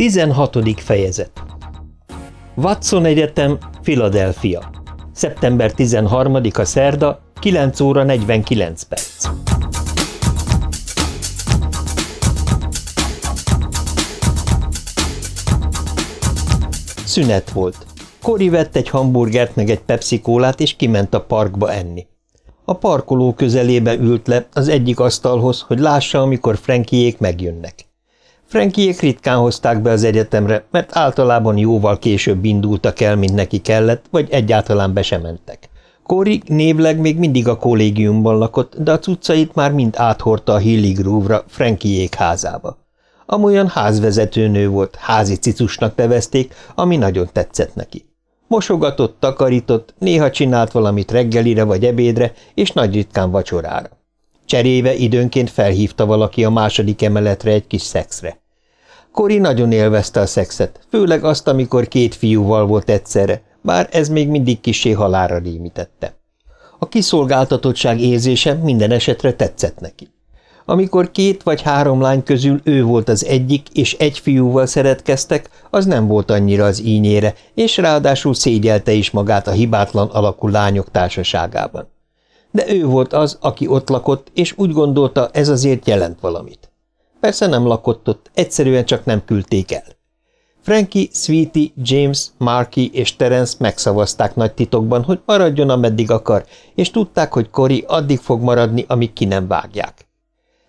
16. fejezet Watson Egyetem, Philadelphia. Szeptember 13-a szerda, 9 óra 49 perc. Szünet volt. Kori vett egy hamburgert meg egy pepsikólát, és kiment a parkba enni. A parkoló közelébe ült le az egyik asztalhoz, hogy lássa, amikor Frankiék megjönnek. Frankiék ritkán hozták be az egyetemre, mert általában jóval később indultak el, mint neki kellett, vagy egyáltalán be sem mentek. Kori névleg még mindig a kollégiumban lakott, de a cuccait már mind áthordta a Hilly Groove-ra, Frankiék házába. Amolyan házvezetőnő volt, házi cicusnak nevezték, ami nagyon tetszett neki. Mosogatott, takarított, néha csinált valamit reggelire vagy ebédre, és nagy ritkán vacsorára. Cserébe időnként felhívta valaki a második emeletre egy kis szexre. Kori nagyon élvezte a szexet, főleg azt, amikor két fiúval volt egyszerre, bár ez még mindig kisé halára rémítette. A kiszolgáltatottság érzése minden esetre tetszett neki. Amikor két vagy három lány közül ő volt az egyik, és egy fiúval szeretkeztek, az nem volt annyira az ínyére, és ráadásul szégyelte is magát a hibátlan alakú lányok társaságában. De ő volt az, aki ott lakott, és úgy gondolta, ez azért jelent valamit. Persze nem lakott ott, egyszerűen csak nem küldték el. Frankie, Sweetie, James, Marky és Terence megszavazták nagy titokban, hogy maradjon, ameddig akar, és tudták, hogy Cory addig fog maradni, amíg ki nem vágják.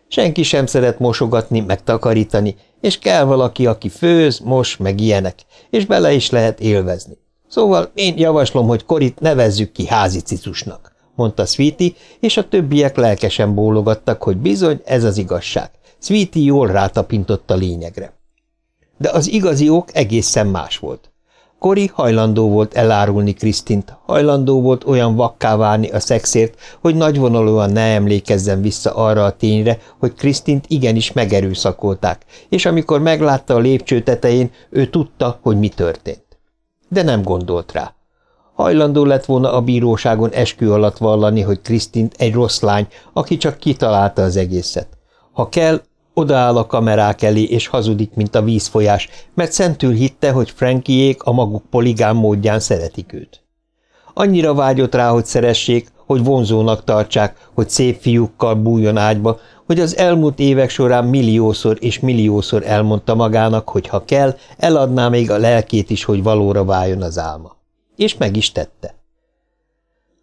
Senki sem szeret mosogatni, meg takarítani, és kell valaki, aki főz, mos, meg ilyenek, és bele is lehet élvezni. Szóval én javaslom, hogy Korit nevezzük ki házi cicusnak, mondta Sweetie, és a többiek lelkesen bólogattak, hogy bizony ez az igazság. Sweetie jól rátapintott a lényegre. De az igazi ok egészen más volt. Kori hajlandó volt elárulni Krisztint, hajlandó volt olyan vakká válni a szexért, hogy nagyvonalúan ne emlékezzen vissza arra a tényre, hogy Krisztint igenis megerőszakolták, és amikor meglátta a lépcső tetején, ő tudta, hogy mi történt. De nem gondolt rá. Hajlandó lett volna a bíróságon eskü alatt vallani, hogy Krisztint egy rossz lány, aki csak kitalálta az egészet. Ha kell, Odaáll a kamerák elé, és hazudik, mint a vízfolyás, mert szentül hitte, hogy Frankiék a maguk poligán módján szeretik őt. Annyira vágyott rá, hogy szeressék, hogy vonzónak tartsák, hogy szép fiúkkal bújjon ágyba, hogy az elmúlt évek során milliószor és milliószor elmondta magának, hogy ha kell, eladná még a lelkét is, hogy valóra váljon az álma. És meg is tette.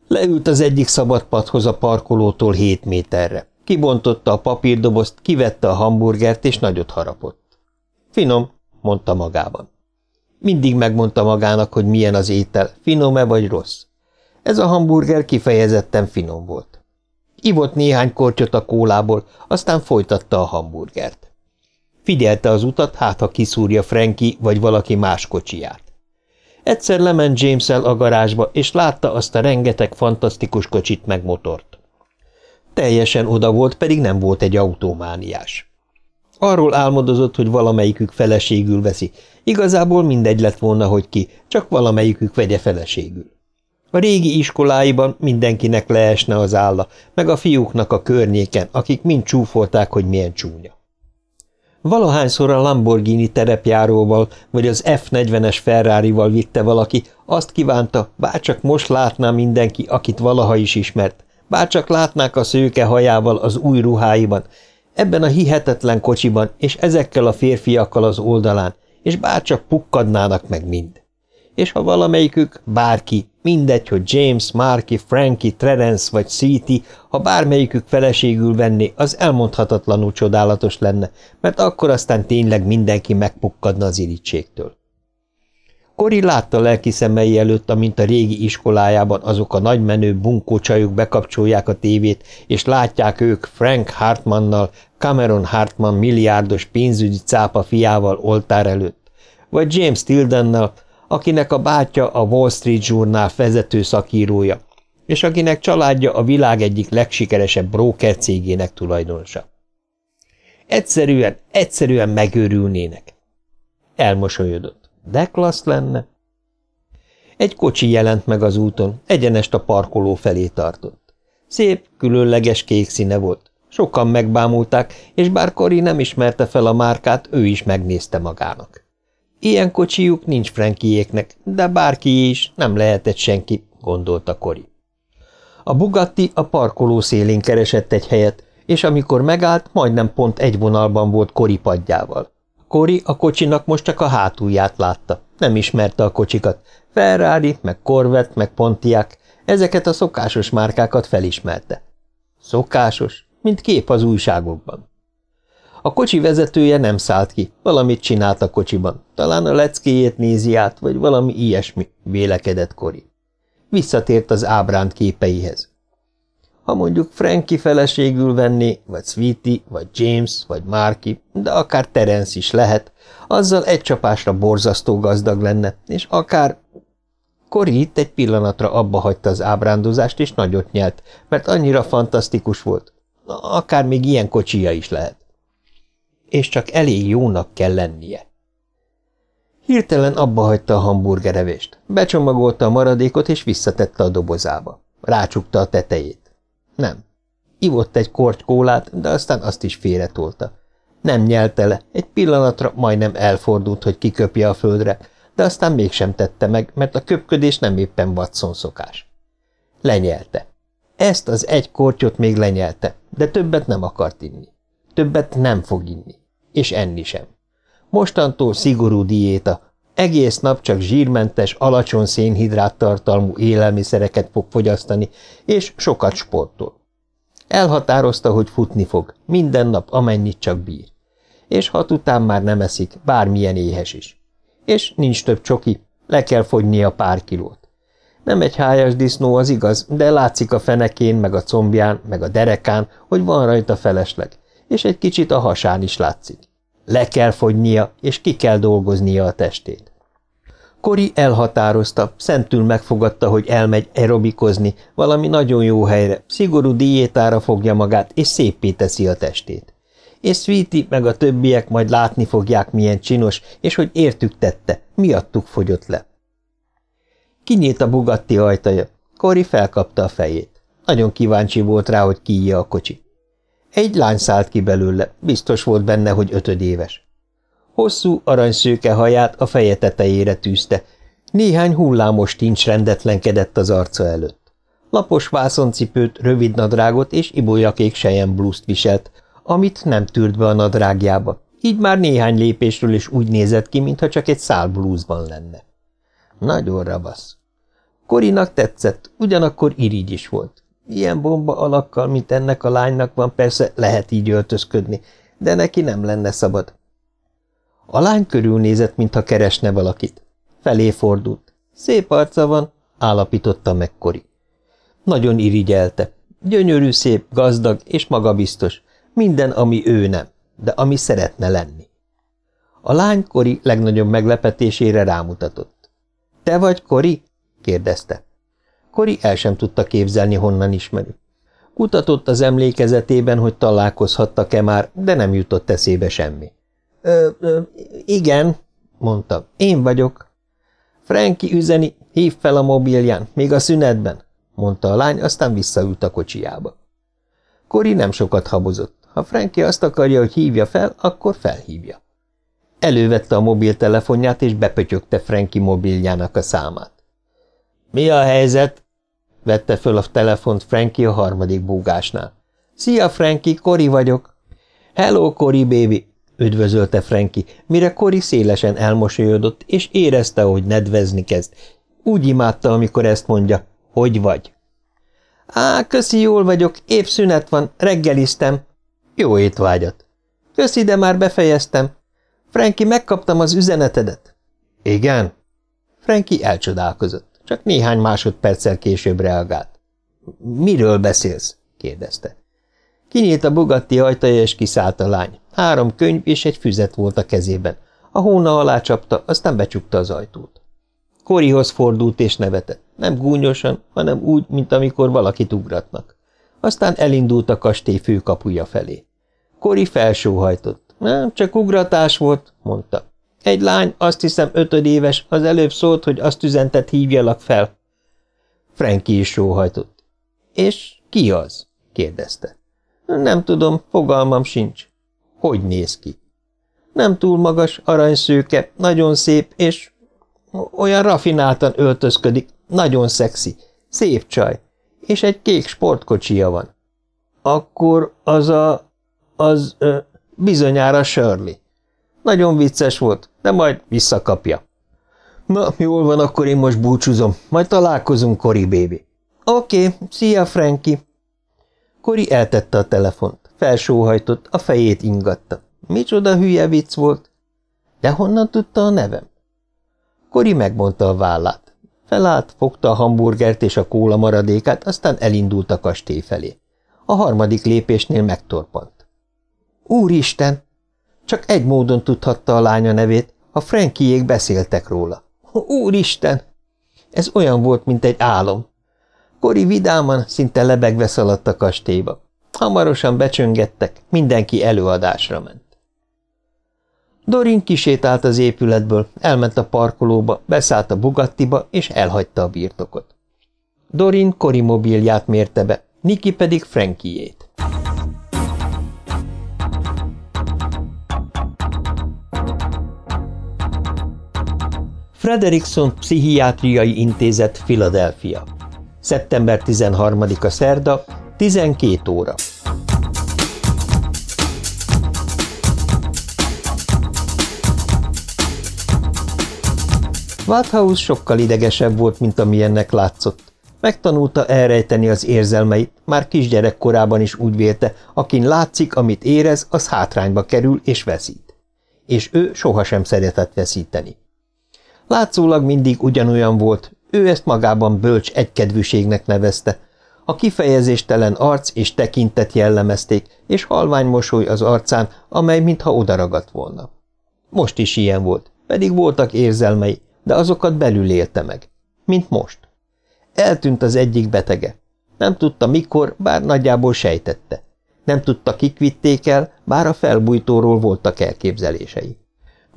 Leült az egyik szabad padhoz a parkolótól hét méterre. Kibontotta a papírdobozt, kivette a hamburgert, és nagyot harapott. Finom, mondta magában. Mindig megmondta magának, hogy milyen az étel, finom-e vagy rossz. Ez a hamburger kifejezetten finom volt. Ivott néhány kortyot a kólából, aztán folytatta a hamburgert. Figyelte az utat, hát ha kiszúrja Frankie vagy valaki más kocsiját. Egyszer lement james a garázsba, és látta azt a rengeteg fantasztikus kocsit meg motort. Teljesen oda volt, pedig nem volt egy autómániás. Arról álmodozott, hogy valamelyikük feleségül veszi. Igazából mindegy lett volna, hogy ki, csak valamelyikük vegye feleségül. A régi iskoláiban mindenkinek leesne az álla, meg a fiúknak a környéken, akik mind csúfolták, hogy milyen csúnya. Valahányszor a Lamborghini terepjáróval vagy az F40-es Ferrari-val vitte valaki, azt kívánta, bárcsak most látná mindenki, akit valaha is ismert, Bárcsak látnák a szőke hajával az új ruháiban, ebben a hihetetlen kocsiban, és ezekkel a férfiakkal az oldalán, és bárcsak pukkadnának meg mind. És ha valamelyikük, bárki, mindegy, hogy James, Marky, Frankie, Terence vagy City, ha bármelyikük feleségül venné, az elmondhatatlanul csodálatos lenne, mert akkor aztán tényleg mindenki megpukkadna az irítségtől. Kori látta lelki szemei előtt, amint a régi iskolájában azok a nagymenő bunkócsajok bekapcsolják a tévét, és látják ők Frank Hartmannal, Cameron Hartman milliárdos pénzügyi cápa fiával oltár előtt, vagy James Tildennel, akinek a bátyja a Wall Street Journal vezető szakírója, és akinek családja a világ egyik legsikeresebb broker cégének tulajdonosa. Egyszerűen, egyszerűen megőrülnének. Elmosolyodott. De klassz lenne. Egy kocsi jelent meg az úton, egyenest a parkoló felé tartott. Szép, különleges kék színe volt. Sokan megbámulták, és bár Kori nem ismerte fel a márkát, ő is megnézte magának. Ilyen kocsijuk nincs Frankiéknek, de bárki is, nem lehetett senki, gondolta Kori. A Bugatti a parkoló szélén keresett egy helyet, és amikor megállt, majdnem pont egy vonalban volt Kori padjával. Kori a kocsinak most csak a hátulját látta, nem ismerte a kocsikat. Ferrari, meg Corvette, meg Pontiac, ezeket a szokásos márkákat felismerte. Szokásos, mint kép az újságokban. A kocsi vezetője nem szállt ki, valamit csinált a kocsiban, talán a leckéjét nézi át, vagy valami ilyesmi, vélekedett Kori. Visszatért az ábránt képeihez. Ha mondjuk Frankie feleségül venné, vagy Sweetie, vagy James, vagy Marky, de akár Terence is lehet, azzal egy csapásra borzasztó gazdag lenne, és akár... Kori itt egy pillanatra abba hagyta az ábrándozást, és nagyot nyelt, mert annyira fantasztikus volt. Akár még ilyen kocsija is lehet. És csak elég jónak kell lennie. Hirtelen abba hagyta a hamburgerevést. Becsomagolta a maradékot, és visszatette a dobozába. Rácsukta a tetejét. Nem. Ivott egy korty kólát, de aztán azt is félretolta. Nem nyelte le, egy pillanatra majdnem elfordult, hogy kiköpje a földre, de aztán mégsem tette meg, mert a köpködés nem éppen Watson szokás. Lenyelte. Ezt az egy kortyot még lenyelte, de többet nem akart inni. Többet nem fog inni. És enni sem. Mostantól szigorú diéta, egész nap csak zsírmentes, alacsony szénhidrát tartalmú élelmiszereket fog fogyasztani, és sokat sportol. Elhatározta, hogy futni fog, minden nap, amennyit csak bír. És hat után már nem eszik, bármilyen éhes is. És nincs több csoki, le kell fogynia pár kilót. Nem egy hájas disznó, az igaz, de látszik a fenekén, meg a combján, meg a derekán, hogy van rajta felesleg, és egy kicsit a hasán is látszik. Le kell fogynia, és ki kell dolgoznia a testét. Kori elhatározta, szentül megfogadta, hogy elmegy aerobikozni, valami nagyon jó helyre, szigorú diétára fogja magát, és szépé teszi a testét. És Sweetie meg a többiek majd látni fogják, milyen csinos, és hogy értük tette, miattuk fogyott le. Kinyílt a Bugatti ajtaja. Kori felkapta a fejét. Nagyon kíváncsi volt rá, hogy kiíja a kocsi. Egy lány szállt ki belőle, biztos volt benne, hogy ötödéves. Hosszú, aranyszőke haját a feje tetejére tűzte, néhány hullámos tincs rendetlenkedett az arca előtt. Lapos vászoncipőt, rövid nadrágot és ibolyakék sejem blúzt viselt, amit nem tűrt be a nadrágjába, így már néhány lépésről is úgy nézett ki, mintha csak egy szál blúzban lenne. Nagyon ravasz. Korinak tetszett, ugyanakkor irigy is volt. Ilyen bomba alakkal, mint ennek a lánynak van, persze lehet így öltözködni, de neki nem lenne szabad. A lány körülnézett, mintha keresne valakit. Felé fordult. Szép arca van, állapította meg Kori. Nagyon irigyelte. Gyönyörű, szép, gazdag és magabiztos. Minden, ami ő nem, de ami szeretne lenni. A lány Kori legnagyobb meglepetésére rámutatott. – Te vagy Kori? – kérdezte. Kori el sem tudta képzelni, honnan ismeri. Kutatott az emlékezetében, hogy találkozhattak-e már, de nem jutott eszébe semmi. Ö, ö, igen, mondta, én vagyok. Franki üzeni, hív fel a mobilján, még a szünetben, mondta a lány, aztán visszaült a kocsiába. Kori nem sokat habozott. Ha Franki azt akarja, hogy hívja fel, akkor felhívja. Elővette a mobiltelefonját, és bepötyögte Franki mobiljának a számát. – Mi a helyzet? – vette föl a telefont Franki a harmadik búgásnál. – Szia, Franki, Kori vagyok. – Hello, Kori, baby üdvözölte Franki, mire Kori szélesen elmosolyodott, és érezte, hogy nedvezni kezd. Úgy imádta, amikor ezt mondja, hogy vagy. Á, köszi, jól vagyok, épp szünet van, reggeliztem. Jó étvágyat. Köszi, de már befejeztem. Franki, megkaptam az üzenetedet. Igen? Franki elcsodálkozott, csak néhány másodperccel később reagált. Miről beszélsz? kérdezte. Kinyílt a Bugatti ajtaja, és kiszállt a lány. Három könyv és egy füzet volt a kezében. A hóna alá csapta, aztán becsukta az ajtót. Korihoz fordult és nevetett. Nem gúnyosan, hanem úgy, mint amikor valakit ugratnak. Aztán elindult a kastély főkapuja felé. Kori felsóhajtott. Nem, csak ugratás volt, mondta. Egy lány, azt hiszem ötödéves, az előbb szólt, hogy azt üzentett hívjalak fel. Franki is sóhajtott. És ki az? kérdezte. Nem tudom, fogalmam sincs. Hogy néz ki? Nem túl magas, aranyszőke, nagyon szép, és olyan rafináltan öltözködik, nagyon szexi, szép csaj, és egy kék sportkocsija van. Akkor az a... az ö, bizonyára Shirley. Nagyon vicces volt, de majd visszakapja. Na, jól van, akkor én most búcsúzom, majd találkozunk, Kori bébi. Oké, okay, szia, Franki. Kori eltette a telefont, felsóhajtott, a fejét ingatta. Micsoda hülye vicc volt. De honnan tudta a nevem? Kori megmondta a vállát. Felállt, fogta a hamburgert és a kóla maradékát, aztán elindult a kastély felé. A harmadik lépésnél megtorpant. Úristen! Csak egy módon tudhatta a lánya nevét, ha Frankiék beszéltek róla. Úristen! Ez olyan volt, mint egy álom. Kori vidáman, szinte lebegve szaladt a kastélyba. Hamarosan becsöngettek, mindenki előadásra ment. Dorin kisétált az épületből, elment a parkolóba, beszállt a Bugattiba, és elhagyta a birtokot. Dorin Kori mobilját mérte be, Niki pedig Frankiét. Frederickson Pszichiátriai Intézet, Philadelphia. Szeptember 13-a szerda, 12 óra. Wathaus sokkal idegesebb volt, mint amilyennek látszott. Megtanulta elrejteni az érzelmeit, már kisgyerek korában is úgy vélte, akin látszik, amit érez, az hátrányba kerül és veszít. És ő sohasem szeretett veszíteni. Látszólag mindig ugyanolyan volt, ő ezt magában bölcs egykedvűségnek nevezte. A kifejezéstelen arc és tekintet jellemezték, és halvány mosoly az arcán, amely mintha odaragadt volna. Most is ilyen volt, pedig voltak érzelmei, de azokat belül élte meg. Mint most. Eltűnt az egyik betege. Nem tudta mikor, bár nagyjából sejtette. Nem tudta, kik vitték el, bár a felbújtóról voltak elképzelései.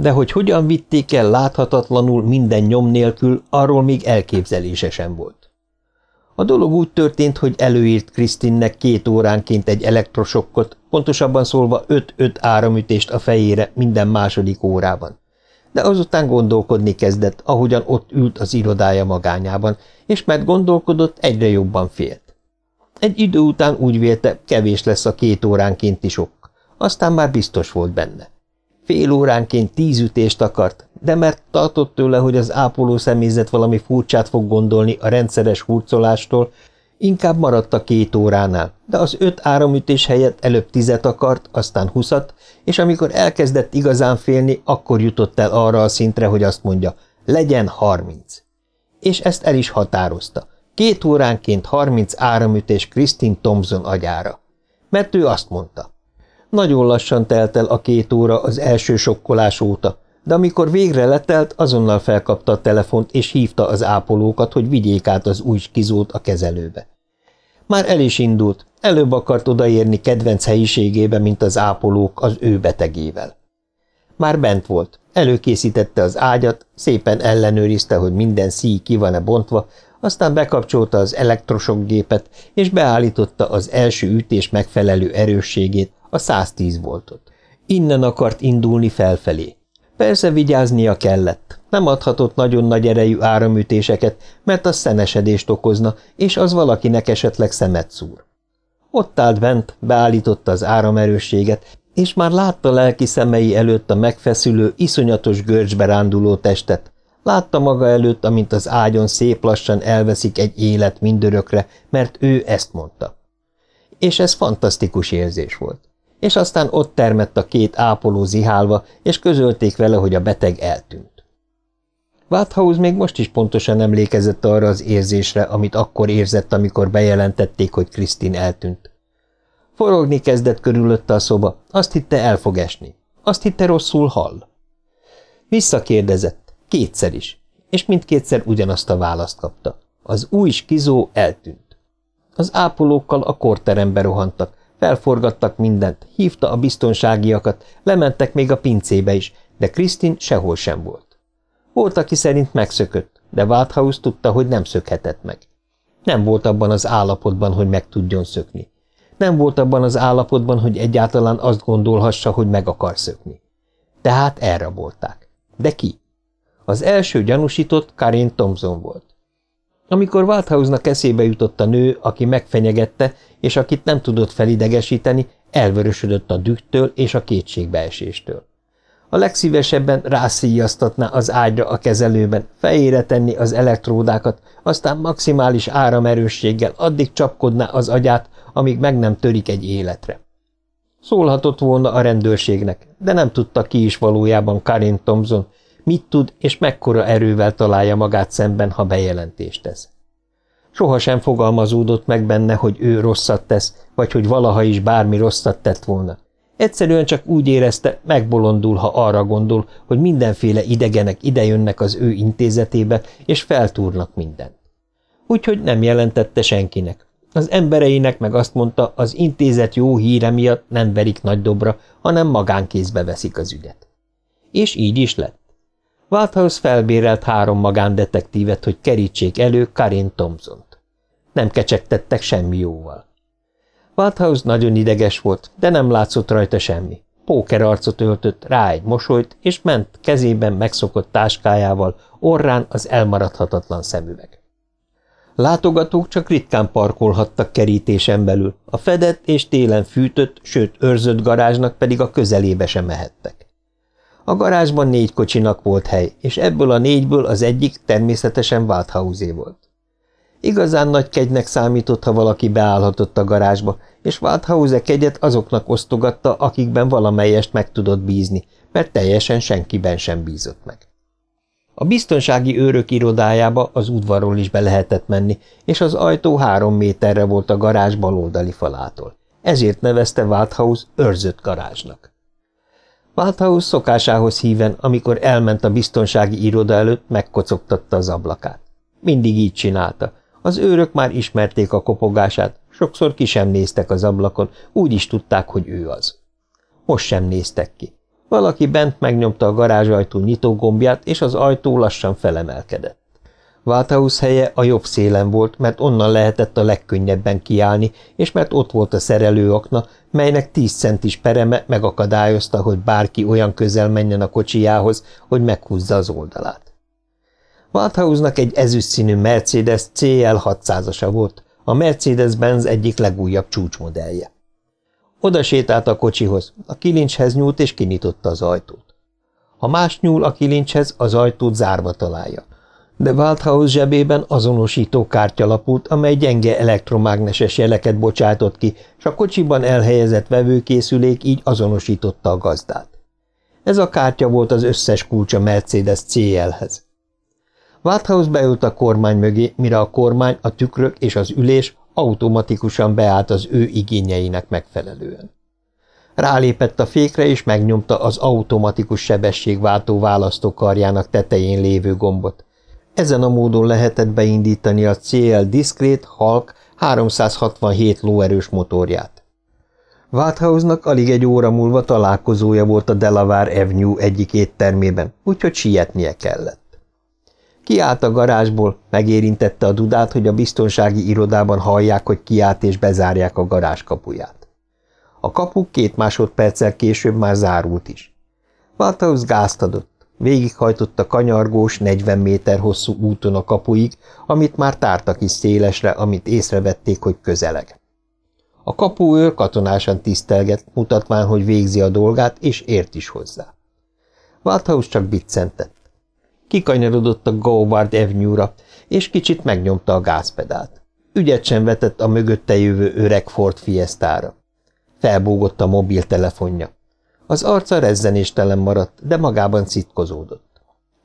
De hogy hogyan vitték el láthatatlanul minden nyom nélkül, arról még elképzelése sem volt. A dolog úgy történt, hogy előírt Krisztinnek két óránként egy elektrosokkot, pontosabban szólva öt-öt áramütést a fejére minden második órában de azután gondolkodni kezdett, ahogyan ott ült az irodája magányában, és mert gondolkodott, egyre jobban félt. Egy idő után úgy vélte, kevés lesz a két óránkénti sok, aztán már biztos volt benne. Fél óránként tíz ütést akart, de mert tartott tőle, hogy az ápoló személyzet valami furcsát fog gondolni a rendszeres hurcolástól, Inkább maradt a két óránál, de az öt áramütés helyett előbb tizet akart, aztán huszat, és amikor elkezdett igazán félni, akkor jutott el arra a szintre, hogy azt mondja, legyen harminc. És ezt el is határozta. Két óránként harminc áramütés Kristin Thompson agyára. Mert ő azt mondta. Nagyon lassan telt el a két óra az első sokkolás óta, de amikor végre letelt, azonnal felkapta a telefont, és hívta az ápolókat, hogy vigyék át az új kizót a kezelőbe. Már el is indult, előbb akart odaérni kedvenc helyiségébe, mint az ápolók az ő betegével. Már bent volt, előkészítette az ágyat, szépen ellenőrizte, hogy minden szíj ki van-e bontva, aztán bekapcsolta az elektrosok gépet, és beállította az első ütés megfelelő erősségét, a 110 voltot. Innen akart indulni felfelé. Persze vigyáznia kellett. Nem adhatott nagyon nagy erejű áramütéseket, mert az szenesedést okozna, és az valakinek esetleg szemet szúr. Ott állt bent, beállította az áramerősséget, és már látta lelki szemei előtt a megfeszülő, iszonyatos görcsbe ránduló testet. Látta maga előtt, amint az ágyon szép lassan elveszik egy élet mindörökre, mert ő ezt mondta. És ez fantasztikus érzés volt és aztán ott termett a két ápoló zihálva, és közölték vele, hogy a beteg eltűnt. Wathaus még most is pontosan emlékezett arra az érzésre, amit akkor érzett, amikor bejelentették, hogy Krisztin eltűnt. Forogni kezdett körülötte a szoba, azt hitte el fog esni. Azt hitte rosszul hall. Visszakérdezett, kétszer is, és mindkétszer ugyanazt a választ kapta. Az új skizó eltűnt. Az ápolókkal a korterembe rohantak, Felforgattak mindent, hívta a biztonságiakat, lementek még a pincébe is, de Krisztin sehol sem volt. Volt, aki szerint megszökött, de Walthouse tudta, hogy nem szökhetett meg. Nem volt abban az állapotban, hogy meg tudjon szökni. Nem volt abban az állapotban, hogy egyáltalán azt gondolhassa, hogy meg akar szökni. Tehát elrabolták. De ki? Az első gyanúsított Karin Thompson volt. Amikor Walthouse-nak eszébe jutott a nő, aki megfenyegette, és akit nem tudott felidegesíteni, elvörösödött a dühtől és a kétségbeeséstől. A legszívesebben rászíjaztatná az ágyra a kezelőben, fejére tenni az elektródákat, aztán maximális áramerősséggel addig csapkodná az agyát, amíg meg nem törik egy életre. Szólhatott volna a rendőrségnek, de nem tudta ki is valójában Karin Thompson, mit tud és mekkora erővel találja magát szemben, ha bejelentést tesz. Sohasem fogalmazódott meg benne, hogy ő rosszat tesz, vagy hogy valaha is bármi rosszat tett volna. Egyszerűen csak úgy érezte, megbolondul, ha arra gondol, hogy mindenféle idegenek idejönnek az ő intézetébe, és feltúrnak mindent. Úgyhogy nem jelentette senkinek. Az embereinek meg azt mondta, az intézet jó híre miatt nem verik nagy dobra, hanem magánkézbe veszik az ügyet. És így is lett. Walthouse felbérelt három magándetektívet, hogy kerítsék elő Karin Thompson-t. Nem kecsegtettek semmi jóval. Walthouse nagyon ideges volt, de nem látszott rajta semmi. Póker arcot öltött, rá egy mosolyt, és ment kezében megszokott táskájával, orrán az elmaradhatatlan szemüveg. Látogatók csak ritkán parkolhattak kerítésen belül, a fedett és télen fűtött, sőt őrzött garázsnak pedig a közelébe sem mehettek. A garázsban négy kocsinak volt hely, és ebből a négyből az egyik természetesen Walthouse volt. Igazán nagy kegynek számított, ha valaki beállhatott a garázsba, és Walthause kegyet azoknak osztogatta, akikben valamelyest meg tudott bízni, mert teljesen senkiben sem bízott meg. A biztonsági őrök irodájába az udvarról is be lehetett menni, és az ajtó három méterre volt a garázs baloldali falától. Ezért nevezte Walthouse őrzött garázsnak. Walthouse szokásához híven, amikor elment a biztonsági iroda előtt, megkocogtatta az ablakát. Mindig így csinálta, az őrök már ismerték a kopogását, sokszor ki sem néztek az ablakon, úgy is tudták, hogy ő az. Most sem néztek ki. Valaki bent megnyomta a garázsajtó nyitógombját, és az ajtó lassan felemelkedett. Váltausz helye a jobb szélen volt, mert onnan lehetett a legkönnyebben kiállni, és mert ott volt a szerelőakna, melynek tíz centis pereme megakadályozta, hogy bárki olyan közel menjen a kocsijához, hogy meghúzza az oldalát. Walthouse-nak egy ezüstszínű Mercedes CL 600-asa volt, a Mercedes-Benz egyik legújabb csúcsmodellje. Oda sétált a kocsihoz, a kilincshez nyúlt és kinyitotta az ajtót. Ha más nyúl a kilincshez, az ajtót zárva találja. De Walthouse zsebében azonosító kártya lapult, amely gyenge elektromágneses jeleket bocsátott ki, és a kocsiban elhelyezett vevőkészülék így azonosította a gazdát. Ez a kártya volt az összes kulcsa Mercedes CL-hez. Wathouse beült a kormány mögé, mire a kormány, a tükrök és az ülés automatikusan beállt az ő igényeinek megfelelően. Rálépett a fékre, és megnyomta az automatikus sebességváltó választókarjának tetején lévő gombot. Ezen a módon lehetett beindítani a CL Discrete Hulk 367 lóerős motorját. Wathouse-nak alig egy óra múlva találkozója volt a Delaware Avenue egyik éttermében, úgyhogy sietnie kellett. Kiállt a garázsból, megérintette a dudát, hogy a biztonsági irodában hallják, hogy kiállt és bezárják a garázs kapuját. A kapu két másodperccel később már zárult is. Walthouse gázt adott. Végighajtott a kanyargós, 40 méter hosszú úton a kapuig, amit már tártak is szélesre, amit észrevették, hogy közeleg. A kapuőr katonásan tisztelget, mutatván, hogy végzi a dolgát, és ért is hozzá. Walthouse csak biccentett. Kikanyarodott a Goward Avenue-ra, és kicsit megnyomta a gázpedált. Ügyet sem vetett a mögötte jövő öreg Ford Fiestára. Felbúgott a mobiltelefonja. Az arca rezzenéstelen maradt, de magában citkozódott.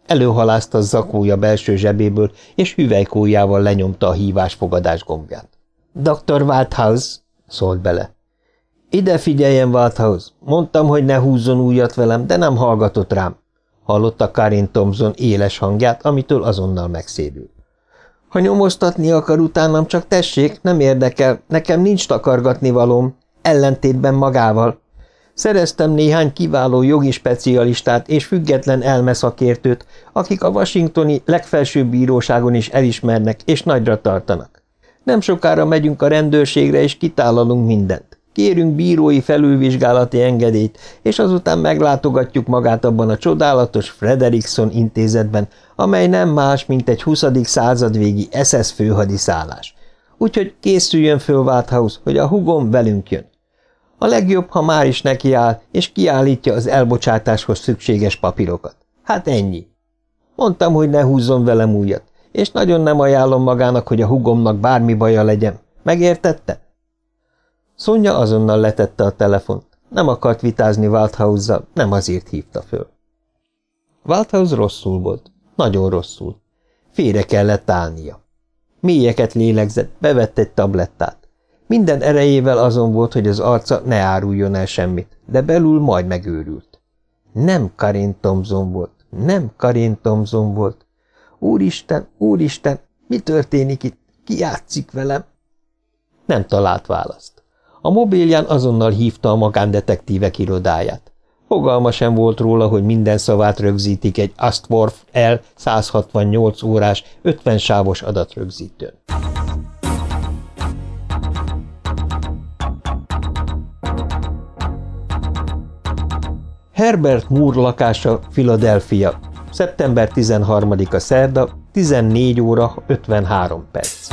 Előhalázta a zakója belső zsebéből, és hüvelykójával lenyomta a hívás-fogadás gombját. – Dr. Walthouse! – szólt bele. – Ide figyeljen, Walthouse! Mondtam, hogy ne húzzon újat velem, de nem hallgatott rám hallotta Karin Thompson éles hangját, amitől azonnal megszédült. Ha nyomoztatni akar utánam, csak tessék, nem érdekel, nekem nincs takargatni valóm, ellentétben magával. Szereztem néhány kiváló jogi specialistát és független elmeszakértőt, akik a washingtoni legfelsőbb bíróságon is elismernek és nagyra tartanak. Nem sokára megyünk a rendőrségre, és kitálalunk mindent. kérünk bírói felülvizsgálati engedélyt, és azután meglátogatjuk magát abban a csodálatos Frederickson intézetben, amely nem más, mint egy 20. századvégi SS főhadiszállás. Úgyhogy készüljön föl Walthouse, hogy a hugom velünk jön. A legjobb, ha már is nekiáll, és kiállítja az elbocsátáshoz szükséges papírokat. Hát ennyi. Mondtam, hogy ne húzzon velem újat, és nagyon nem ajánlom magának, hogy a hugomnak bármi baja legyen. Megértette? Szonya azonnal letette a telefont. Nem akart vitázni walthouse nem azért hívta föl. Walthouse rosszul volt. Nagyon rosszul. Félre kellett állnia. Mélyeket lélegzett, bevett egy tablettát. Minden erejével azon volt, hogy az arca ne áruljon el semmit, de belül majd megőrült. Nem Karin Thompson volt, nem Karin Thompson volt. Úristen, úristen, mi történik itt? Ki játszik velem? Nem talált választ. A mobilján azonnal hívta a magándetektívek irodáját. Fogalma sem volt róla, hogy minden szavát rögzítik egy Astworth L 168 órás, 50 sávos adatrögzítőn. Herbert Moore lakása, Philadelphia, szeptember 13-a szerda, 14 óra 53 perc.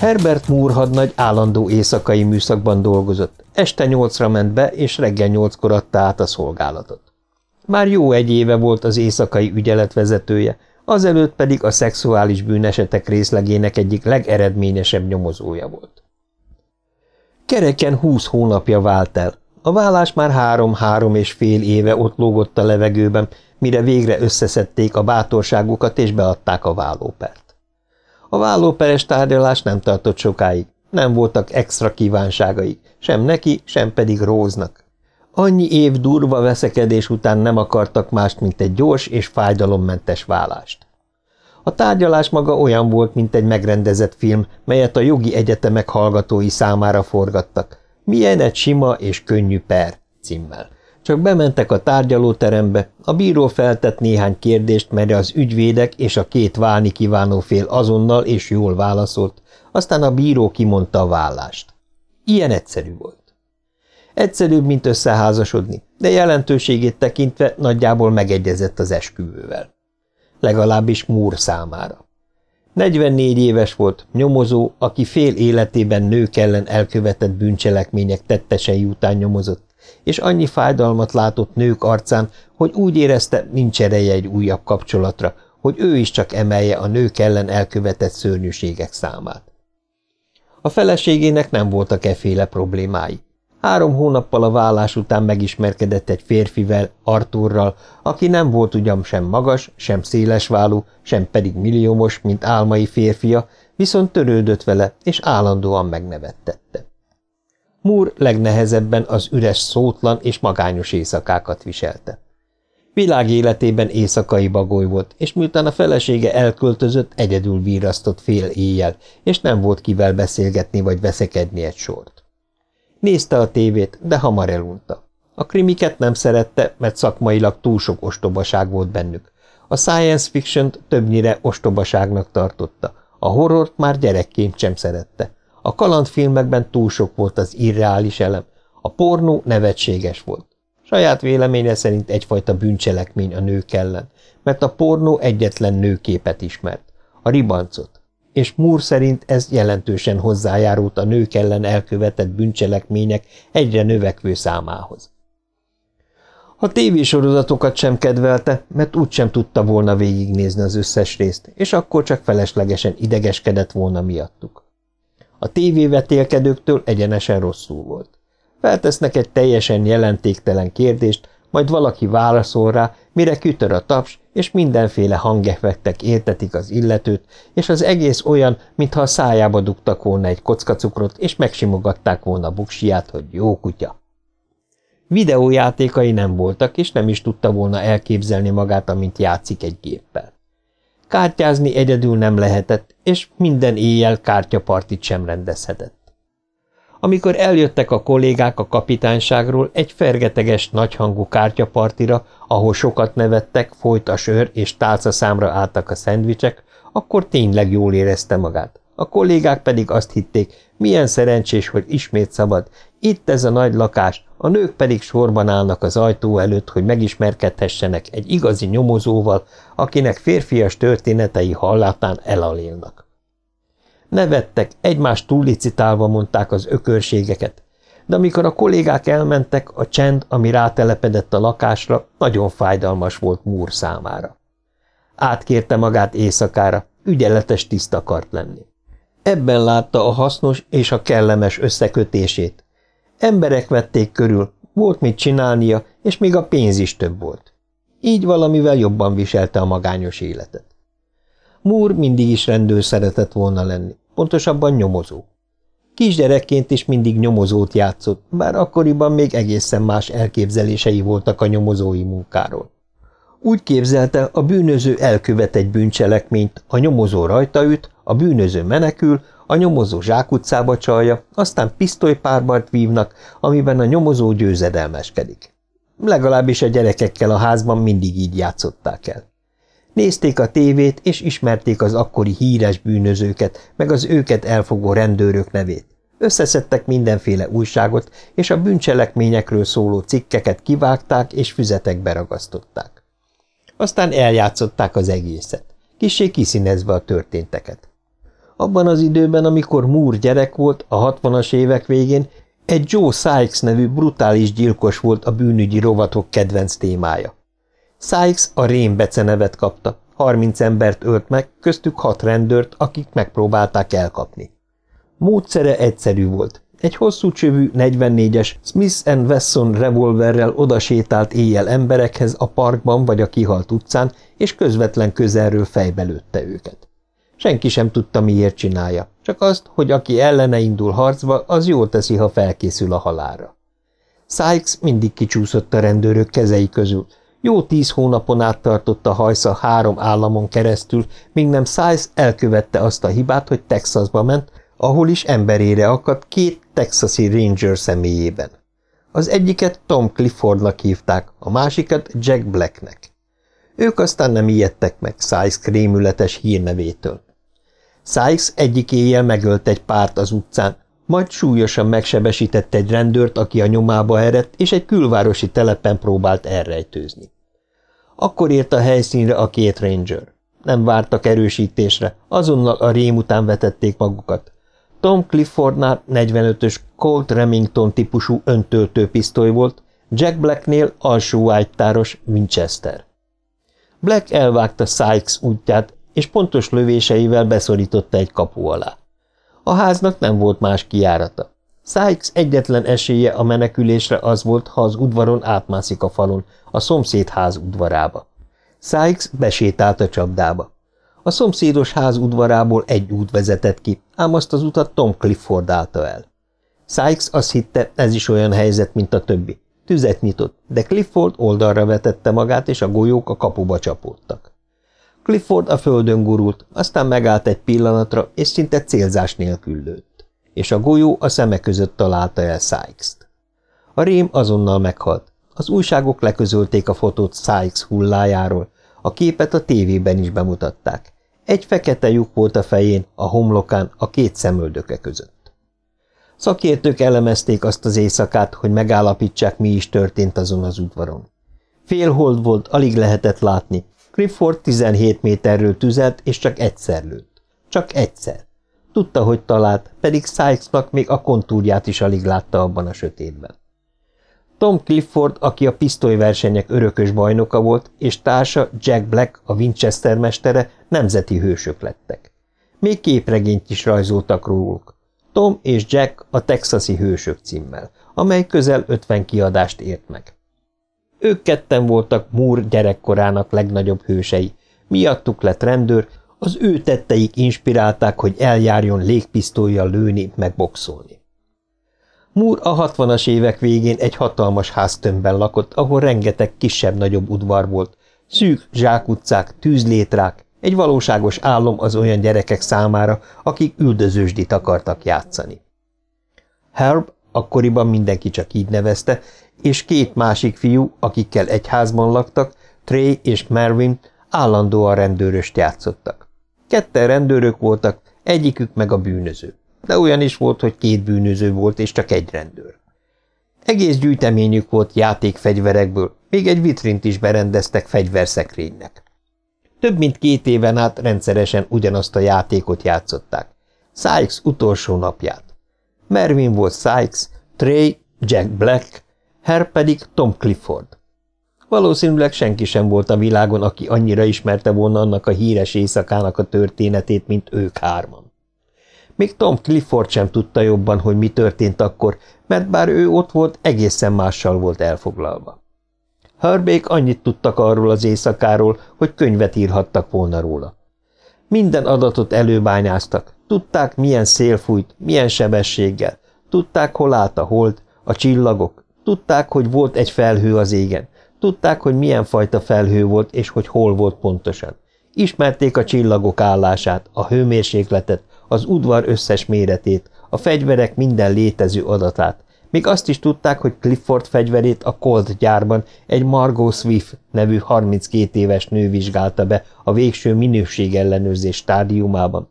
Herbert Moore hadnagy állandó éjszakai műszakban dolgozott, este nyolcra ment be, és reggel nyolckor adta át a szolgálatot. Már jó egy éve volt az éjszakai ügyelet vezetője, azelőtt pedig a szexuális bűnesetek részlegének egyik legeredményesebb nyomozója volt. Kereken húsz hónapja vált el. A vállás már három-három és fél éve ott lógott a levegőben, mire végre összeszedték a bátorságukat és beadták a vállópert. A vállóperes tárgyalás nem tartott sokáig, nem voltak extra kívánságai, sem neki, sem pedig Róznak. Annyi év durva veszekedés után nem akartak mást, mint egy gyors és fájdalommentes vállást. A tárgyalás maga olyan volt, mint egy megrendezett film, melyet a jogi egyetemek hallgatói számára forgattak. Milyen egy sima és könnyű per címmel. Csak bementek a tárgyalóterembe, a bíró feltett néhány kérdést, melyre az ügyvédek és a két válni kívánó fél azonnal és jól válaszolt, aztán a bíró kimondta a vállást. Ilyen egyszerű volt. Egyszerűbb, mint összeházasodni, de jelentőségét tekintve nagyjából megegyezett az esküvővel. Legalábbis Múr számára. 44 éves volt, nyomozó, aki fél életében nők ellen elkövetett bűncselekmények tettesei után nyomozott, és annyi fájdalmat látott nők arcán, hogy úgy érezte, nincs ereje egy újabb kapcsolatra, hogy ő is csak emelje a nők ellen elkövetett szörnyűségek számát. A feleségének nem voltak efféle problémái. Három hónappal a vállás után megismerkedett egy férfivel, Arturral, aki nem volt ugyan sem magas, sem szélesválú, sem pedig milliómos, mint álmai férfia, viszont törődött vele, és állandóan megnevettette. Múr legnehezebben az üres, szótlan és magányos éjszakákat viselte. Világ életében éjszakai bagoly volt, és miután a felesége elköltözött, egyedül vírasztott fél éjjel, és nem volt kivel beszélgetni vagy veszekedni egy sort. Nézte a tévét, de hamar elunta. A krimiket nem szerette, mert szakmailag túl sok ostobaság volt bennük. A science fiction többnyire ostobaságnak tartotta, a horrort már gyerekként sem szerette. A kalandfilmekben túl sok volt az irreális elem, a pornó nevetséges volt. Saját véleménye szerint egyfajta bűncselekmény a nők ellen, mert a pornó egyetlen nőképet ismert, a ribancot, és Moore szerint ez jelentősen hozzájárult a nők ellen elkövetett bűncselekmények egyre növekvő számához. A tévésorozatokat sem kedvelte, mert úgysem tudta volna végignézni az összes részt, és akkor csak feleslegesen idegeskedett volna miattuk. A tévévetélkedőktől egyenesen rosszul volt. Feltesznek egy teljesen jelentéktelen kérdést, majd valaki válaszol rá, mire kütör a taps, és mindenféle hangeffektek értetik az illetőt, és az egész olyan, mintha a szájába dugtak volna egy kockacukrot, és megsimogatták volna a hogy jó kutya. Videójátékai nem voltak, és nem is tudta volna elképzelni magát, amint játszik egy géppel. Kártyázni egyedül nem lehetett, és minden éjjel kártyapartit sem rendezhetett. Amikor eljöttek a kollégák a kapitányságról egy fergeteges, nagyhangú kártyapartira, ahol sokat nevettek, folyt a sör és tálca számra álltak a szendvicsek, akkor tényleg jól érezte magát. A kollégák pedig azt hitték, milyen szerencsés, hogy ismét szabad. Itt ez a nagy lakás, a nők pedig sorban állnak az ajtó előtt, hogy megismerkedhessenek egy igazi nyomozóval, akinek férfias történetei hallátán elalélnak. Nevettek, egymást túllicitálva mondták az ökörségeket, de amikor a kollégák elmentek, a csend, ami rátelepedett a lakásra, nagyon fájdalmas volt Múr számára. Átkérte magát éjszakára, ügyeletes tiszt akart lenni. Ebben látta a hasznos és a kellemes összekötését. Emberek vették körül, volt mit csinálnia, és még a pénz is több volt. Így valamivel jobban viselte a magányos életet. Múr mindig is rendőr szeretett volna lenni, pontosabban nyomozó. Kisgyerekként is mindig nyomozót játszott, bár akkoriban még egészen más elképzelései voltak a nyomozói munkáról. Úgy képzelte, a bűnöző elkövet egy bűncselekményt, a nyomozó rajta üt, a bűnöző menekül, a nyomozó zsákutcába csalja, aztán pisztolypárbart vívnak, amiben a nyomozó győzedelmeskedik. Legalábbis a gyerekekkel a házban mindig így játszották el. Nézték a tévét, és ismerték az akkori híres bűnözőket, meg az őket elfogó rendőrök nevét. Összeszedtek mindenféle újságot, és a bűncselekményekről szóló cikkeket kivágták és füzetekbe ragasztották. Aztán eljátszották az egészet, kissé kiszínezve a történteket. Abban az időben, amikor Moore gyerek volt, a hatvanas évek végén, egy Joe Sykes nevű brutális gyilkos volt a bűnügyi rovatok kedvenc témája. Sykes a rém becenevet kapta, harminc embert ölt meg, köztük hat rendőrt, akik megpróbálták elkapni. Módszere egyszerű volt. Egy hosszú csövű 44-es Smith Wesson revolverrel odasétált éjjel emberekhez a parkban vagy a kihalt utcán, és közvetlen közelről fejbe lőtte őket. Senki sem tudta, miért csinálja, csak azt, hogy aki ellene indul harcba, az jól teszi, ha felkészül a halára. Sykes mindig kicsúszott a rendőrök kezei közül, jó tíz hónapon át tartott a hajsza három államon keresztül, míg nem Sykes elkövette azt a hibát, hogy Texasba ment, ahol is emberére akadt két texasi ranger személyében. Az egyiket Tom Cliffordnak hívták, a másikat Jack Blacknek. Ők aztán nem ijedtek meg Sykes krémületes hírnevétől. Sykes egyik éjjel megölt egy párt az utcán, majd súlyosan megsebesített egy rendőrt, aki a nyomába eredt, és egy külvárosi telepen próbált elrejtőzni. Akkor ért a helyszínre a két ranger. Nem vártak erősítésre, azonnal a rém után vetették magukat. Tom Cliffordnál 45-ös Colt Remington típusú öntöltő pisztoly volt, Jack Blacknél alsó ágytáros Winchester. Black elvágta Sykes útját, és pontos lövéseivel beszorította egy kapu alá. A háznak nem volt más kijárata. Sykes egyetlen esélye a menekülésre az volt, ha az udvaron átmászik a falon, a szomszéd ház udvarába. Sykes besétált a csapdába. A szomszédos ház udvarából egy út vezetett ki, ám azt az utat Tom Clifford állta el. Sykes azt hitte, ez is olyan helyzet, mint a többi. Tüzet nyitott, de Clifford oldalra vetette magát, és a golyók a kapuba csapódtak. Clifford a földön gurult, aztán megállt egy pillanatra, és szinte célzás nélkül lőtt. És a golyó a szeme között találta el Sykes-t. A rém azonnal meghalt. Az újságok leközölték a fotót Sykes hullájáról, a képet a tévében is bemutatták. Egy fekete lyuk volt a fején, a homlokán, a két szemöldöke között. Szakértők elemezték azt az éjszakát, hogy megállapítsák, mi is történt azon az udvaron. Félhold volt, alig lehetett látni, Clifford 17 méterről tüzelt, és csak egyszer lőtt. Csak egyszer. Tudta, hogy talált, pedig Sykesnak még a kontúrját is alig látta abban a sötétben. Tom Clifford, aki a pisztolyversenyek örökös bajnoka volt, és társa Jack Black, a Winchester mestere, nemzeti hősök lettek. Még képregényt is rajzoltak róluk. Tom és Jack a texasi hősök címmel, amely közel 50 kiadást ért meg. Ők ketten voltak Moore gyerekkorának legnagyobb hősei. Miattuk lett rendőr, az ő tetteik inspirálták, hogy eljárjon légpisztolyjal lőni, meg boxolni. Moore a hatvanas évek végén egy hatalmas háztömbben lakott, ahol rengeteg kisebb-nagyobb udvar volt, szűk zsákutcák, tűzlétrák, egy valóságos álom az olyan gyerekek számára, akik üldözősdit akartak játszani. Herb, akkoriban mindenki csak így nevezte, és két másik fiú, akikkel egy házban laktak, Trey és Mervin, állandóan rendőröst játszottak. Ketten rendőrök voltak, egyikük meg a bűnöző. De olyan is volt, hogy két bűnöző volt, és csak egy rendőr. Egész gyűjteményük volt játékfegyverekből, még egy vitrint is berendeztek fegyverszekrénynek. Több mint két éven át rendszeresen ugyanazt a játékot játszották. Sykes utolsó napját. Mervin volt Sykes, Trey, Jack Black, Herr pedig Tom Clifford. Valószínűleg senki sem volt a világon, aki annyira ismerte volna annak a híres éjszakának a történetét, mint ők hárman. Még Tom Clifford sem tudta jobban, hogy mi történt akkor, mert bár ő ott volt, egészen mással volt elfoglalva. Herbék annyit tudtak arról az éjszakáról, hogy könyvet írhattak volna róla. Minden adatot előbányáztak, tudták, milyen szél fújt, milyen sebességgel, tudták, hol állt a hold, a csillagok, tudták, hogy volt egy felhő az égen, tudták, hogy milyen fajta felhő volt, és hogy hol volt pontosan. Ismerték a csillagok állását, a hőmérsékletet, az udvar összes méretét, a fegyverek minden létező adatát, még azt is tudták, hogy Clifford fegyverét a Colt gyárban egy Margot Swift nevű 32 éves nő vizsgálta be a végső minőségellenőrzés stádiumában.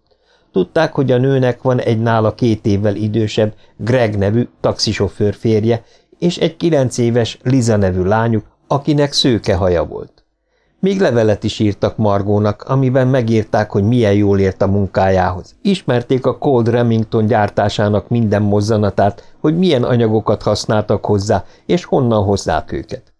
Tudták, hogy a nőnek van egy nála két évvel idősebb Greg nevű taxisofőr férje, és egy kilenc éves Liza nevű lányuk, akinek szőke haja volt. Még levelet is írtak Margónak, amiben megírták, hogy milyen jól ért a munkájához. Ismerték a Cold Remington gyártásának minden mozzanatát, hogy milyen anyagokat használtak hozzá, és honnan hozzák őket.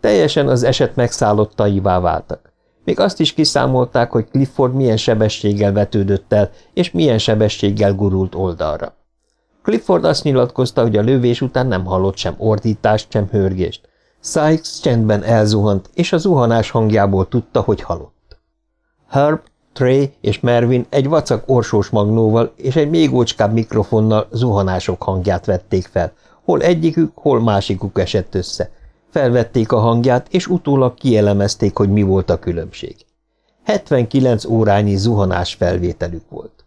Teljesen az eset megszállottaivá váltak. Még azt is kiszámolták, hogy Clifford milyen sebességgel vetődött el, és milyen sebességgel gurult oldalra. Clifford azt nyilatkozta, hogy a lövés után nem hallott sem ordítást, sem hörgést. Sykes csendben elzuhant, és a zuhanás hangjából tudta, hogy halott. Herb, Trey és Mervin egy vacak orsós magnóval és egy még ócskább mikrofonnal zuhanások hangját vették fel, hol egyikük, hol másikuk esett össze. Felvették a hangját, és utólag kielemezték, hogy mi volt a különbség. 79 órányi zuhanás felvételük volt.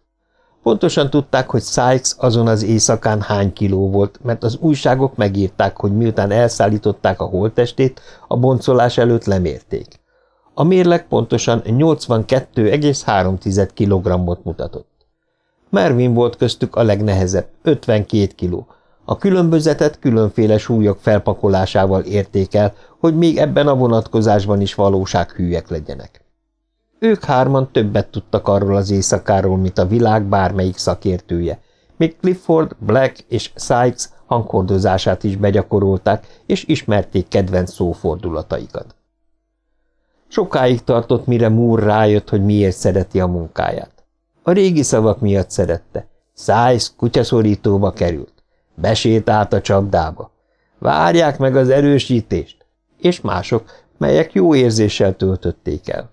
Pontosan tudták, hogy Sykes azon az éjszakán hány kiló volt, mert az újságok megírták, hogy miután elszállították a holttestét, a boncolás előtt lemérték. A mérleg pontosan 82,3 kg-ot mutatott. Mervin volt köztük a legnehezebb, 52 kiló. A különbözetet különféle súlyok felpakolásával érték el, hogy még ebben a vonatkozásban is valósághűek legyenek. Ők hárman többet tudtak arról az éjszakáról, mint a világ bármelyik szakértője. Még Clifford, Black és Sykes hangkordozását is begyakorolták, és ismerték kedvenc szófordulataikat. Sokáig tartott, mire Moore rájött, hogy miért szereti a munkáját. A régi szavak miatt szerette. Sykes kutyaszorítóba került. Besétált a csapdába. Várják meg az erősítést. És mások, melyek jó érzéssel töltötték el.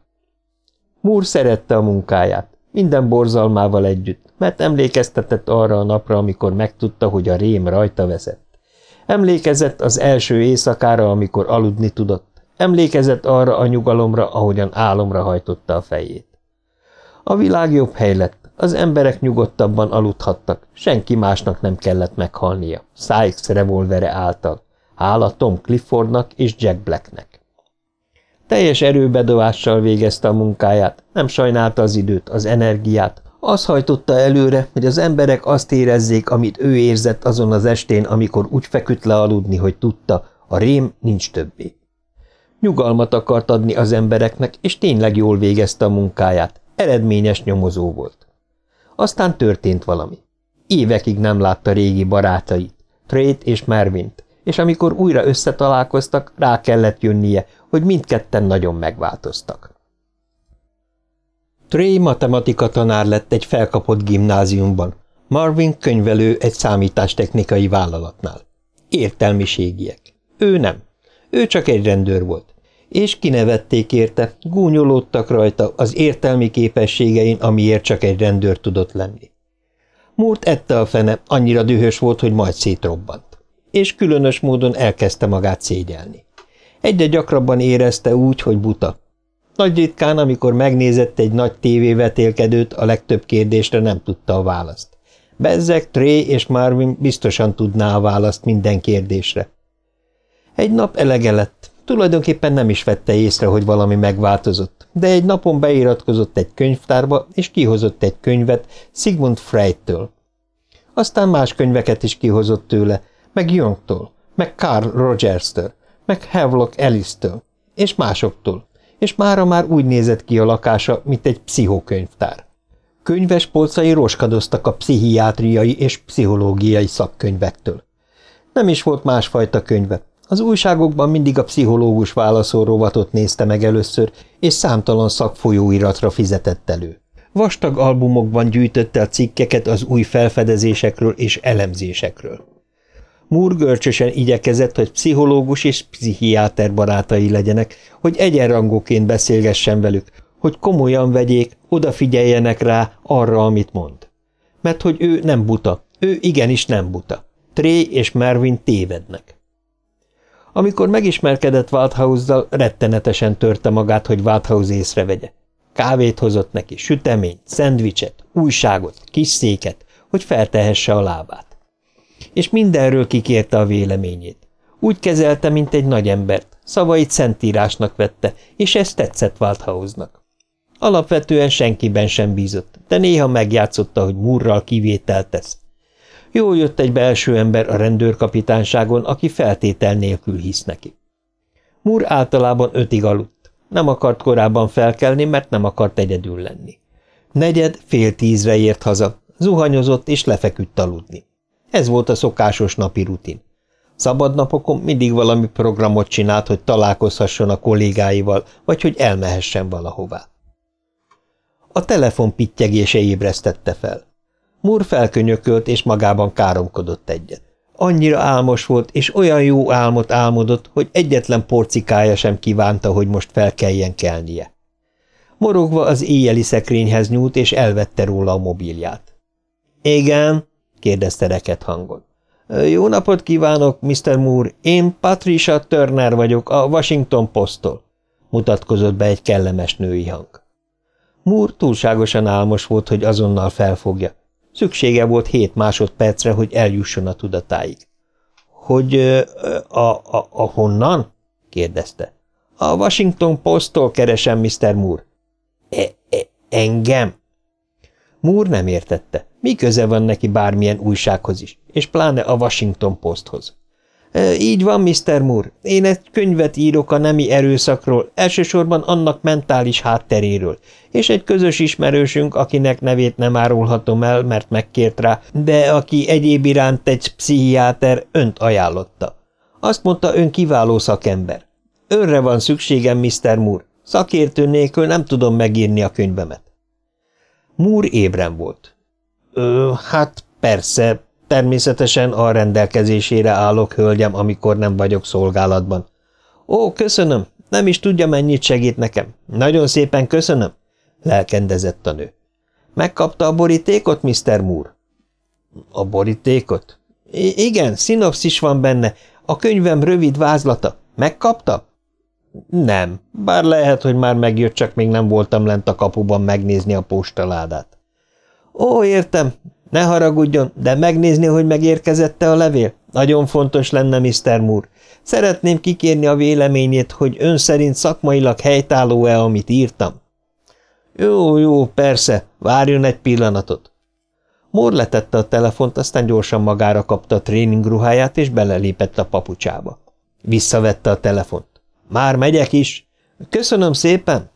Múr szerette a munkáját, minden borzalmával együtt, mert emlékeztetett arra a napra, amikor megtudta, hogy a rém rajta vezet. Emlékezett az első éjszakára, amikor aludni tudott. Emlékezett arra a nyugalomra, ahogyan álomra hajtotta a fejét. A világ jobb hely lett, az emberek nyugodtabban aludhattak, senki másnak nem kellett meghalnia, Sykes revolvere által, hála Tom Cliffordnak és Jack Blacknek. Teljes erőbedobással végezte a munkáját, nem sajnálta az időt, az energiát. Az hajtotta előre, hogy az emberek azt érezzék, amit ő érzett azon az estén, amikor úgy feküdt le aludni, hogy tudta, a rém nincs többé. Nyugalmat akart adni az embereknek, és tényleg jól végezte a munkáját. Eredményes nyomozó volt. Aztán történt valami. Évekig nem látta régi barátait, Trét és Mervint, és amikor újra összetalálkoztak, rá kellett jönnie, hogy mindketten nagyon megváltoztak. Trey matematika tanár lett egy felkapott gimnáziumban, Marvin könyvelő egy számítástechnikai vállalatnál. Értelmiségiek. Ő nem. Ő csak egy rendőr volt. És kinevették érte, gúnyolódtak rajta az értelmi képességein, amiért csak egy rendőr tudott lenni. Múrt ette a fene, annyira dühös volt, hogy majd szétrobbant. És különös módon elkezdte magát szégyelni. Egyre gyakrabban érezte úgy, hogy buta. Nagy ritkán, amikor megnézett egy nagy tévévetélkedőt, a legtöbb kérdésre nem tudta a választ. Bezzek, Tré és Marvin biztosan tudná a választ minden kérdésre. Egy nap elege lett. Tulajdonképpen nem is vette észre, hogy valami megváltozott, de egy napon beiratkozott egy könyvtárba, és kihozott egy könyvet Sigmund Freud-től. Aztán más könyveket is kihozott tőle, meg Jungtól, meg Carl Rogers-től, meg Havelock Ellis-től, és másoktól, és mára már úgy nézett ki a lakása, mint egy pszichokönyvtár. Könyves polcai roskadoztak a pszichiátriai és pszichológiai szakkönyvektől. Nem is volt másfajta könyve. Az újságokban mindig a pszichológus válaszol rovatot nézte meg először, és számtalan szakfolyóiratra fizetett elő. Vastag albumokban gyűjtötte a cikkeket az új felfedezésekről és elemzésekről. Moore görcsösen igyekezett, hogy pszichológus és pszichiáter barátai legyenek, hogy egyenrangúként beszélgessen velük, hogy komolyan vegyék, odafigyeljenek rá arra, amit mond. Mert hogy ő nem buta, ő igenis nem buta. Tré és Mervin tévednek. Amikor megismerkedett Walthouse-zal, rettenetesen törte magát, hogy Walthouse észrevegye. Kávét hozott neki, süteményt, szendvicset, újságot, kis széket, hogy feltehesse a lábát. És mindenről kikérte a véleményét. Úgy kezelte, mint egy nagy embert, szavait szentírásnak vette, és ez tetszett Walthouse-nak. Alapvetően senkiben sem bízott, de néha megjátszotta, hogy murral kivételt tesz. Jó jött egy belső ember a rendőrkapitányságon, aki feltétel nélkül hisz neki. Mur általában ötig aludt. Nem akart korábban felkelni, mert nem akart egyedül lenni. Negyed, fél tízre ért haza, zuhanyozott és lefeküdt aludni. Ez volt a szokásos napi rutin. Szabadnapokon mindig valami programot csinált, hogy találkozhasson a kollégáival, vagy hogy elmehessen valahová. A telefon pittyegése ébresztette fel. Mur felkönyökölt, és magában káromkodott egyet. Annyira álmos volt, és olyan jó álmot álmodott, hogy egyetlen porcikája sem kívánta, hogy most fel kelljen kelnie. Morogva az éjjeli szekrényhez nyúlt, és elvette róla a mobilját. – Igen? – kérdezte reket hangon. – Jó napot kívánok, Mr. Moore, én Patricia Turner vagyok, a Washington Posttól – mutatkozott be egy kellemes női hang. Moore túlságosan álmos volt, hogy azonnal felfogja. Szüksége volt hét másodpercre, hogy eljusson a tudatáig. – Hogy a, a, a honnan? – kérdezte. – A Washington Posttól keresem, Mr. Moore. E, – e, Engem? Moore nem értette. Mi köze van neki bármilyen újsághoz is, és pláne a Washington Posthoz. Így van, Mr. Moore. Én egy könyvet írok a nemi erőszakról, elsősorban annak mentális hátteréről, és egy közös ismerősünk, akinek nevét nem árulhatom el, mert megkért rá, de aki egyéb iránt egy pszichiáter önt ajánlotta. Azt mondta, ön kiváló szakember. Önre van szükségem, Mr. Moore. Szakértő nélkül nem tudom megírni a könyvemet. Moore ébren volt. Ö, hát persze, Természetesen a rendelkezésére állok, hölgyem, amikor nem vagyok szolgálatban. Ó, köszönöm, nem is tudja, mennyit segít nekem. Nagyon szépen köszönöm, lelkendezett a nő. Megkapta a borítékot, Mr. Moore? A borítékot? I igen, szinopszis van benne, a könyvem rövid vázlata. Megkapta? Nem, bár lehet, hogy már megjött, csak még nem voltam lent a kapuban megnézni a postaládát. Ó, értem, ne haragudjon, de megnézni, hogy megérkezette a levél? Nagyon fontos lenne, Mr. Moore. Szeretném kikérni a véleményét, hogy ön szerint szakmailag helytálló-e, amit írtam. Jó, jó, persze, várjon egy pillanatot. Moore letette a telefont, aztán gyorsan magára kapta a tréningruháját, és belelépett a papucsába. Visszavette a telefont. Már megyek is. Köszönöm szépen.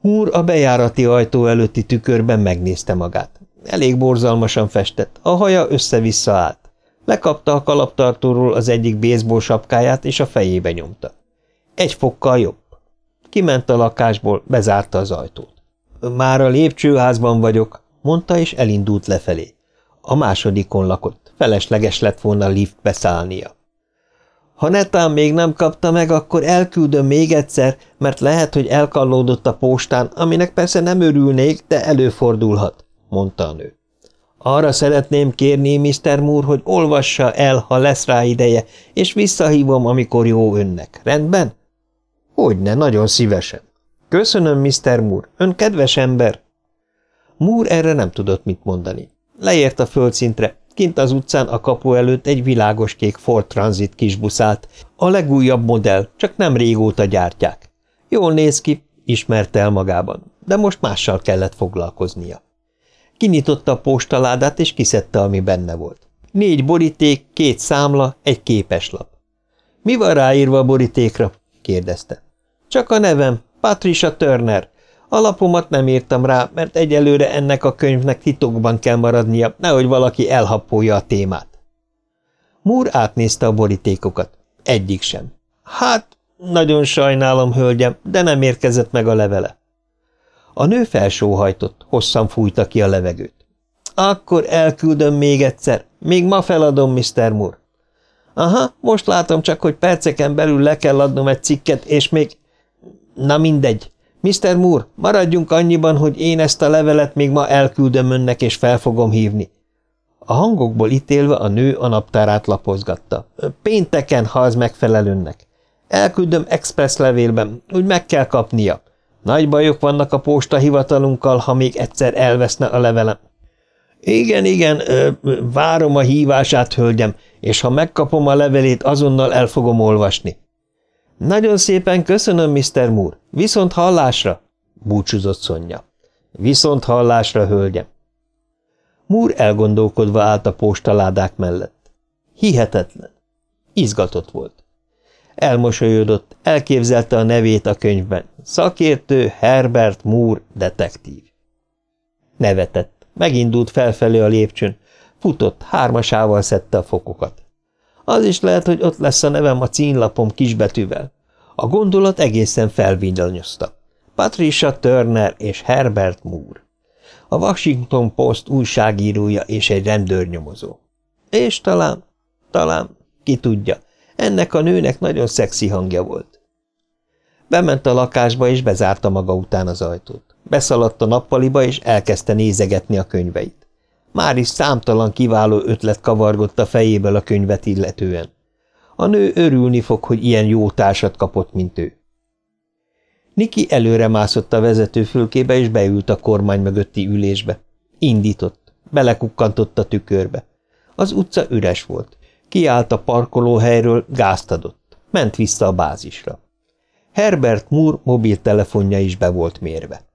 Moore a bejárati ajtó előtti tükörben megnézte magát. Elég borzalmasan festett, a haja össze-vissza állt. Lekapta a kalaptartóról az egyik baseball sapkáját, és a fejébe nyomta. Egy fokkal jobb. Kiment a lakásból, bezárta az ajtót. Már a lépcsőházban vagyok, mondta, és elindult lefelé. A másodikon lakott, felesleges lett volna liftbe szállnia. Ha netán még nem kapta meg, akkor elküldöm még egyszer, mert lehet, hogy elkallódott a postán, aminek persze nem örülnék, de előfordulhat mondta a nő. Arra szeretném kérni, Mr. Moore, hogy olvassa el, ha lesz rá ideje, és visszahívom, amikor jó önnek. Rendben? Hogyne, nagyon szívesen. Köszönöm, Mr. Moore, ön kedves ember. Moore erre nem tudott mit mondani. Leért a földszintre, kint az utcán a kapu előtt egy világos kék Ford Transit kisbuszált, a legújabb modell, csak nem régóta gyártják. Jól néz ki, ismerte el magában, de most mással kellett foglalkoznia. Kinyitotta a postaládát, és kiszedte, ami benne volt. Négy boríték, két számla, egy képeslap. – Mi van ráírva a borítékra? – kérdezte. – Csak a nevem, Patricia Turner. Alapomat nem írtam rá, mert egyelőre ennek a könyvnek titokban kell maradnia, nehogy valaki elhappolja a témát. Múr átnézte a borítékokat. Egyik sem. Hát, nagyon sajnálom, hölgyem, de nem érkezett meg a levele. A nő felsóhajtott, hosszan fújta ki a levegőt. Akkor elküldöm még egyszer. Még ma feladom, Mr. Moore. Aha, most látom csak, hogy perceken belül le kell adnom egy cikket, és még... Na mindegy. Mr. Moore, maradjunk annyiban, hogy én ezt a levelet még ma elküldöm önnek, és fel fogom hívni. A hangokból ítélve a nő a naptárát lapozgatta. Pénteken, ha az megfelel önnek. Elküldöm express levélben, úgy meg kell kapnia. Nagy bajok vannak a postahivatalunkkal, ha még egyszer elveszne a levelem. Igen, igen, várom a hívását, hölgyem, és ha megkapom a levelét, azonnal el fogom olvasni. Nagyon szépen köszönöm, Mr. Moore. Viszont hallásra, búcsúzott Szonya. Viszont hallásra, hölgyem. Moore elgondolkodva állt a postaládák mellett. Hihetetlen. Izgatott volt. Elmosolyodott, elképzelte a nevét a könyvben. Szakértő Herbert Moore, detektív. Nevetett. Megindult felfelé a lépcsőn. Futott, hármasával szedte a fokokat. Az is lehet, hogy ott lesz a nevem a címlapom kisbetűvel. A gondolat egészen felvillanyozta. Patricia Turner és Herbert Moore. A Washington Post újságírója és egy rendőrnyomozó. És talán, talán, ki tudja, ennek a nőnek nagyon szexi hangja volt. Bement a lakásba, és bezárta maga után az ajtót. Beszaladt a nappaliba, és elkezdte nézegetni a könyveit. Már is számtalan kiváló ötlet kavargott a fejéből a könyvet illetően. A nő örülni fog, hogy ilyen jó társat kapott, mint ő. Niki előre mászott a vezetőfülkébe, és beült a kormány mögötti ülésbe. Indított, belekukkantott a tükörbe. Az utca üres volt. Kiállt a parkolóhelyről, gázt adott. Ment vissza a bázisra. Herbert Moore mobiltelefonja is be volt mérve.